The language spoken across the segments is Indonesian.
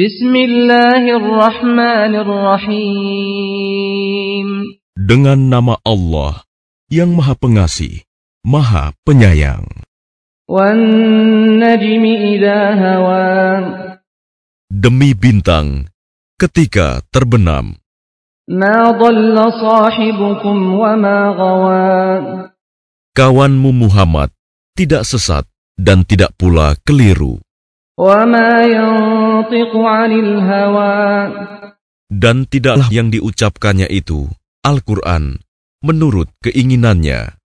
Bismillahirrahmanirrahim. Dengan nama Allah yang Maha Pengasih, Maha Penyayang. Demi bintang ketika terbenam. Kawanmu Muhammad tidak sesat dan tidak pula keliru. Dan tidaklah yang diucapkannya itu, Al-Quran, menurut keinginannya.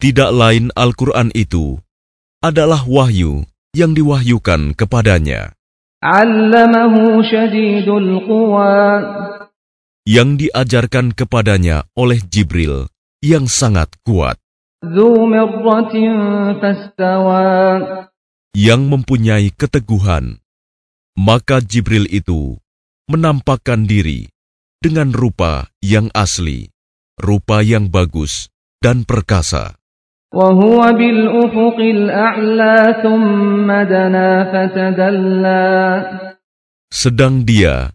Tidak lain Al-Quran itu adalah wahyu yang diwahyukan kepadanya. Yang diajarkan kepadanya oleh Jibril yang sangat kuat yang mempunyai keteguhan. Maka Jibril itu menampakkan diri dengan rupa yang asli, rupa yang bagus dan perkasa. Sedang dia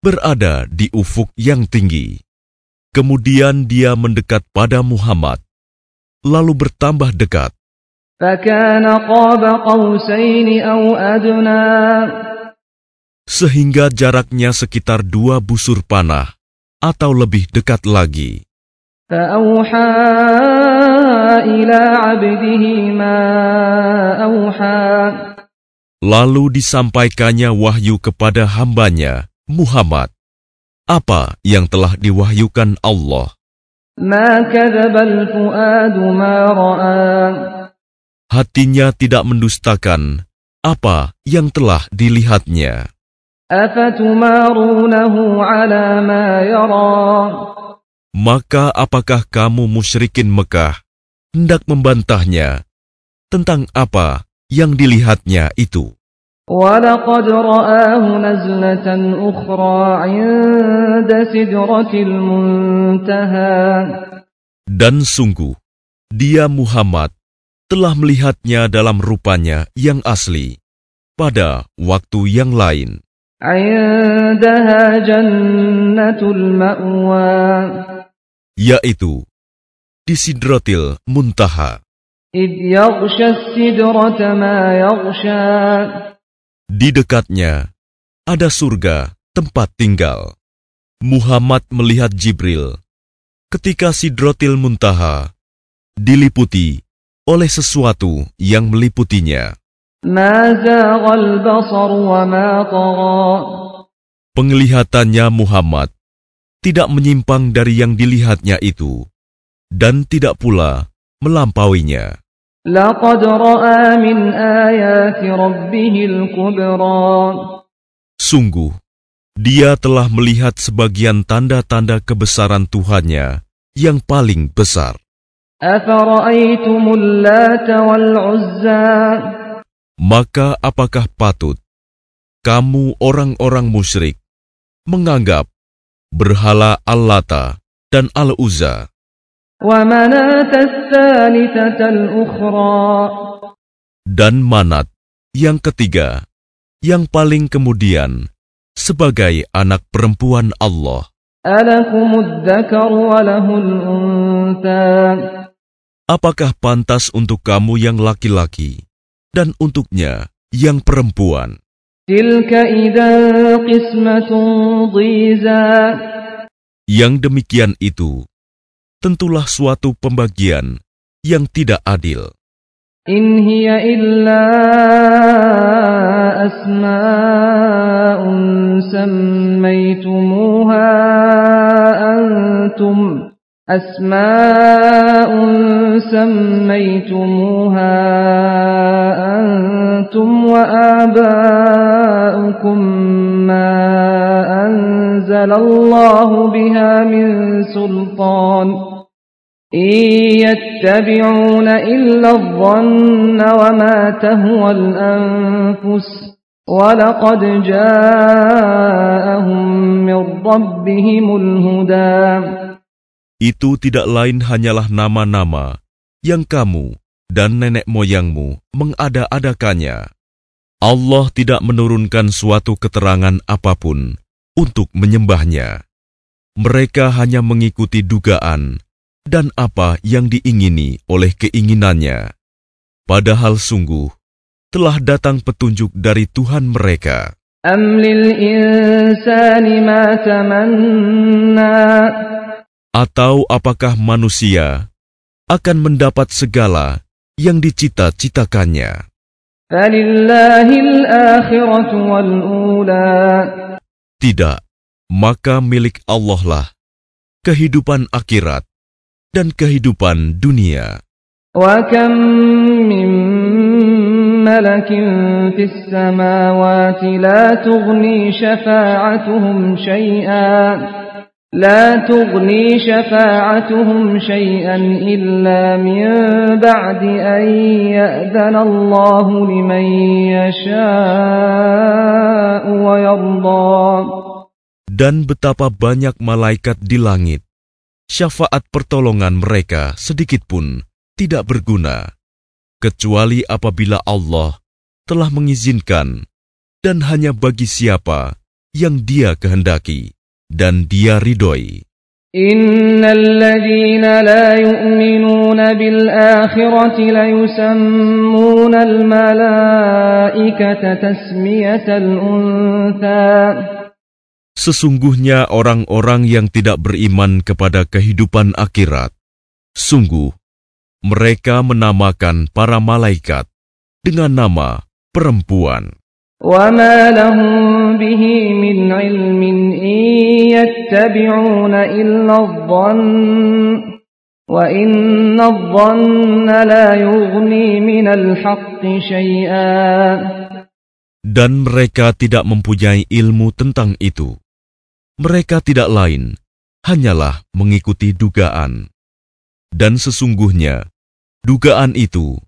berada di ufuk yang tinggi. Kemudian dia mendekat pada Muhammad lalu bertambah dekat. Sehingga jaraknya sekitar dua busur panah atau lebih dekat lagi. Lalu disampaikannya wahyu kepada hambanya, Muhammad. Apa yang telah diwahyukan Allah? Hatinya tidak mendustakan apa yang telah dilihatnya. Maka apakah kamu musyrikin Mekah hendak membantahnya tentang apa yang dilihatnya itu? ولقد رآه نزلة أخرى عند سدرة المنتهى Dan sungguh, dia Muhammad telah melihatnya dalam rupanya yang asli pada waktu yang lain, عندها جنة المأوى yaitu di Sidratil Muntaha. Di dekatnya ada surga tempat tinggal. Muhammad melihat Jibril ketika Sidrotil Muntaha diliputi oleh sesuatu yang meliputinya. Penglihatannya Muhammad tidak menyimpang dari yang dilihatnya itu dan tidak pula melampauinya. لقد رأى من آيات ربه الكبرى Sungguh, dia telah melihat sebagian tanda-tanda kebesaran Tuhannya yang paling besar. أفرأيتم اللات والعزى Maka apakah patut kamu orang-orang musyrik menganggap berhala Al-Lata dan Al-Uzza ومناة الثالثة الأخرى dan Manat yang ketiga, yang paling kemudian, sebagai anak perempuan Allah. Apakah pantas untuk kamu yang laki-laki, dan untuknya yang perempuan? Yang demikian itu tentulah suatu pembagian yang tidak adil. إن هي إلا أسماء سميتموها أنتم أسماء سميتموها أنتم وآباؤكم ما أنزل الله بها من سلطان إن يتبعون إلا الظن وما تهوى الأنفس ولقد جاءهم من ربهم الهدى Itu tidak lain hanyalah nama-nama yang kamu dan nenek moyangmu mengada-adakannya. Allah tidak menurunkan suatu keterangan apapun untuk menyembahnya. Mereka hanya mengikuti dugaan dan apa yang diingini oleh keinginannya. Padahal sungguh telah datang petunjuk dari Tuhan mereka. Atau apakah manusia akan mendapat segala yang dicita-citakannya? Tidak, maka milik Allah lah kehidupan akhirat dan kehidupan dunia. وكم من ملك في السماوات لا تغني شفاعتهم شيئا لا تغني شفاعتهم شيئا إلا من بعد أن يأذن الله لمن يشاء ويرضى Dan betapa banyak malaikat di langit, syafaat pertolongan mereka sedikit pun tidak berguna, kecuali apabila Allah telah mengizinkan dan hanya bagi siapa yang dia kehendaki dan dia ridhoi. إن الذين لا يؤمنون بالآخرة ليسمون الملائكة تسمية الأنثى Sesungguhnya orang-orang yang tidak beriman kepada kehidupan akhirat, sungguh mereka menamakan para malaikat dengan nama perempuan. Dan mereka tidak mempunyai ilmu tentang itu Mereka tidak lain, hanyalah mengikuti dugaan. Dan sesungguhnya, dugaan itu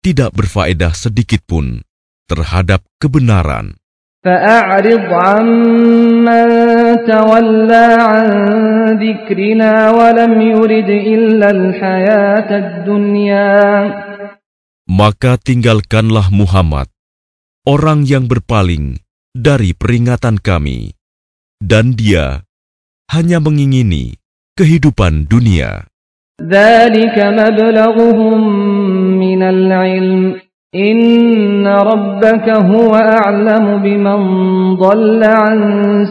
tidak berfaedah sedikit pun terhadap kebenaran. فأعرض عمن تولى عن ذكرنا ولم يرد إلا الحياة الدنيا Maka tinggalkanlah Muhammad, orang yang berpaling dari peringatan kami, dan dia hanya mengingini kehidupan dunia. ذلك مبلغهم من العلم إن ربك هو أعلم بمن ضل عن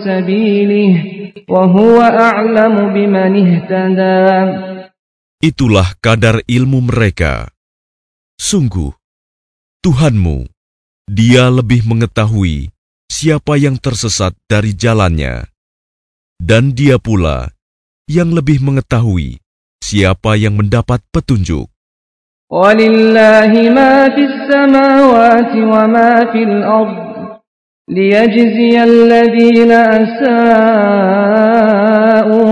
سبيله وهو أعلم بمن اهتدى Itulah kadar ilmu mereka. Sungguh, Tuhanmu, Dia lebih mengetahui siapa yang tersesat dari jalannya, dan Dia pula yang lebih mengetahui siapa yang mendapat petunjuk. ولله ما في السماوات وما في الأرض ليجزي الذين أساءوا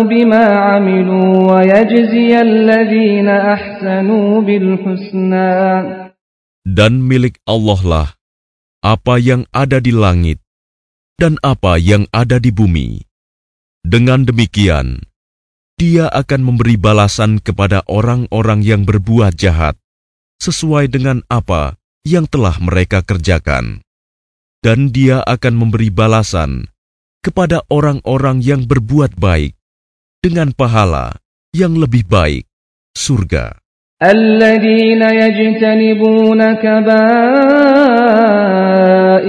بما عملوا ويجزي الذين أحسنوا بالحسنى Dan milik Allah lah apa yang ada di langit dan apa yang ada di bumi. Dengan demikian, Dia akan memberi balasan kepada orang-orang yang berbuat jahat sesuai dengan apa yang telah mereka kerjakan. Dan dia akan memberi balasan kepada orang-orang yang berbuat baik dengan pahala yang lebih baik, surga. الذين يجتنبون كبائر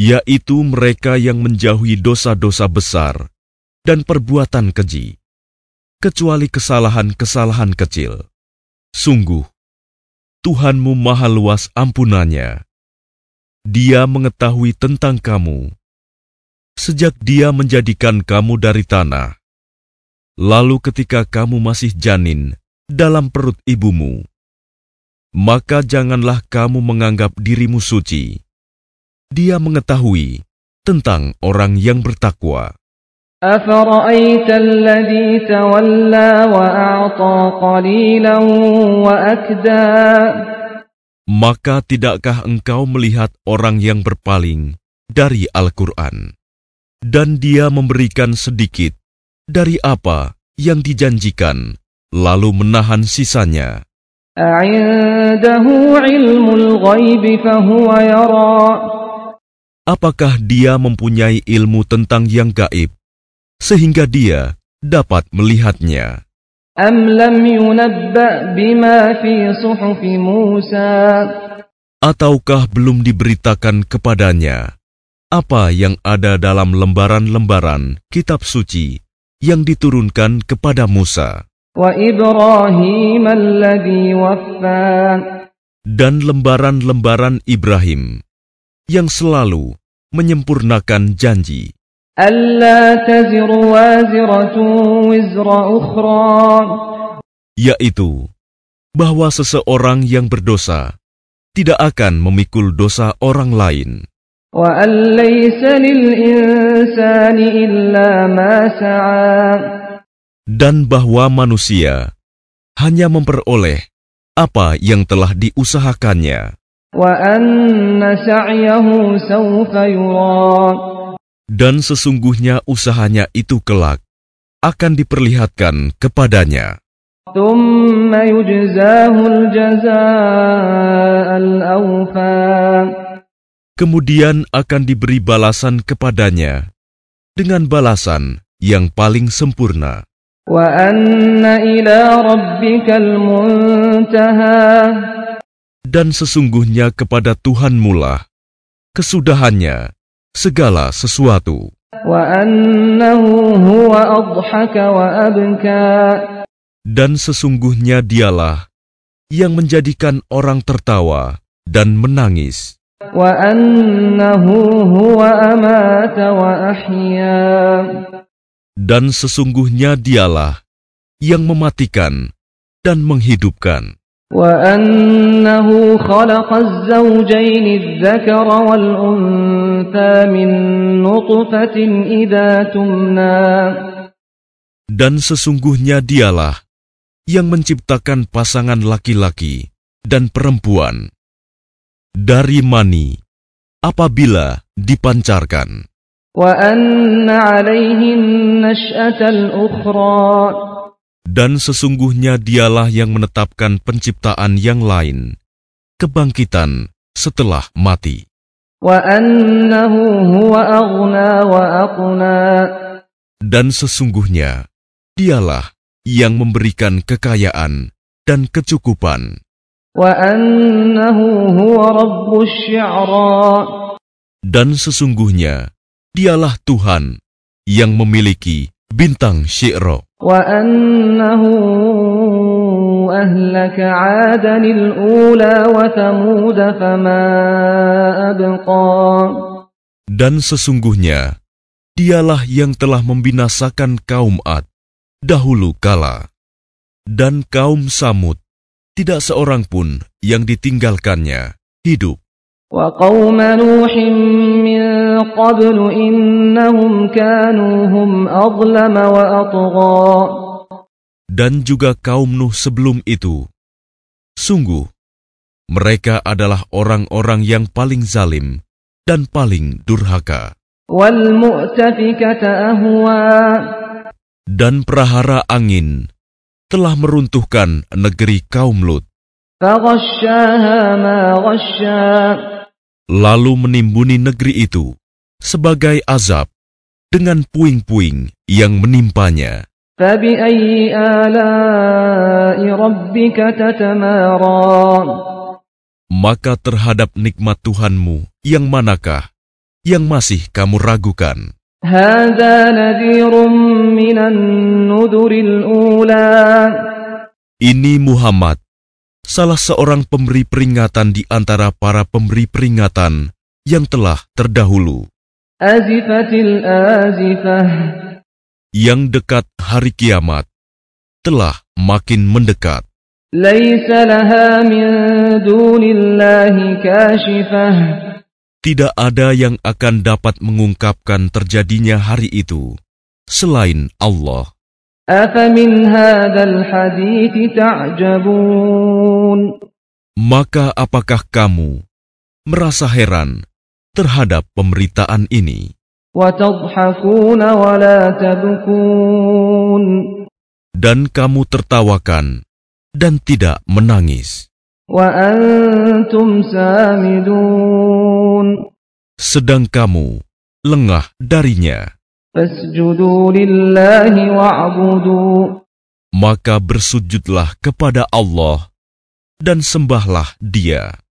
Yaitu mereka yang menjauhi dosa-dosa besar dan perbuatan keji, kecuali kesalahan-kesalahan kecil. Sungguh, Tuhanmu maha luas ampunannya. Dia mengetahui tentang kamu. Sejak dia menjadikan kamu dari tanah, lalu ketika kamu masih janin dalam perut ibumu, maka janganlah kamu menganggap dirimu suci. Dia mengetahui tentang orang yang bertakwa. أفرأيت الذي تولى وأعطى قليلا وأكدى Maka tidakkah engkau melihat orang yang berpaling dari Al-Quran, dan dia memberikan sedikit dari apa yang dijanjikan, lalu menahan sisanya? أعنده علم الغيب فهو يرى apakah dia mempunyai ilmu tentang yang gaib, sehingga dia dapat melihatnya. Ataukah belum diberitakan kepadanya apa yang ada dalam lembaran-lembaran kitab suci yang diturunkan kepada Musa? Dan lembaran-lembaran Ibrahim yang selalu menyempurnakan janji. Yaitu bahwa seseorang yang berdosa tidak akan memikul dosa orang lain. Dan bahwa manusia hanya memperoleh apa yang telah diusahakannya. وأن سعيه سوف يرى dan sesungguhnya usahanya itu kelak akan diperlihatkan kepadanya. ثم يجزاه الجزاء الأوفى Kemudian akan diberi balasan kepadanya dengan balasan yang paling sempurna. وأن إلى ربك المنتهى dan sesungguhnya kepada Tuhan mula kesudahannya segala sesuatu. Dan sesungguhnya dialah yang menjadikan orang tertawa dan menangis. Dan sesungguhnya dialah yang mematikan dan menghidupkan. وأنه خلق الزوجين الذكر والأنثى من نطفة إذا تمنى Dan sesungguhnya dialah yang menciptakan pasangan laki-laki dan perempuan dari mani apabila dipancarkan. وأن عليه النشأة الأخرى dan sesungguhnya dialah yang menetapkan penciptaan yang lain, kebangkitan setelah mati. Dan sesungguhnya dialah yang memberikan kekayaan dan kecukupan. Dan sesungguhnya dialah Tuhan yang memiliki bintang Syi'ro. Dan sesungguhnya dialah yang telah membinasakan kaum Ad dahulu kala dan kaum Samud tidak seorang pun yang ditinggalkannya hidup. وقوم نوح من قبل إنهم كانوا هم أظلم وأطغى Dan juga kaum Nuh sebelum itu. Sungguh, mereka adalah orang-orang yang paling zalim dan paling durhaka. Dan perahara angin telah meruntuhkan negeri kaum Lut lalu menimbuni negeri itu sebagai azab dengan puing-puing yang menimpanya. Maka terhadap nikmat Tuhanmu yang manakah yang masih kamu ragukan? Ini Muhammad salah seorang pemberi peringatan di antara para pemberi peringatan yang telah terdahulu, أزفت الآزفة yang dekat hari kiamat telah makin mendekat. ليس لها من دون الله كاشفة Tidak ada yang akan dapat mengungkapkan terjadinya hari itu selain Allah. أفمن هذا الحديث تعجبون Maka apakah kamu merasa heran terhadap pemberitaan ini? Dan kamu tertawakan dan tidak menangis. Sedang kamu lengah darinya. Maka bersujudlah kepada Allah dan sembahlah Dia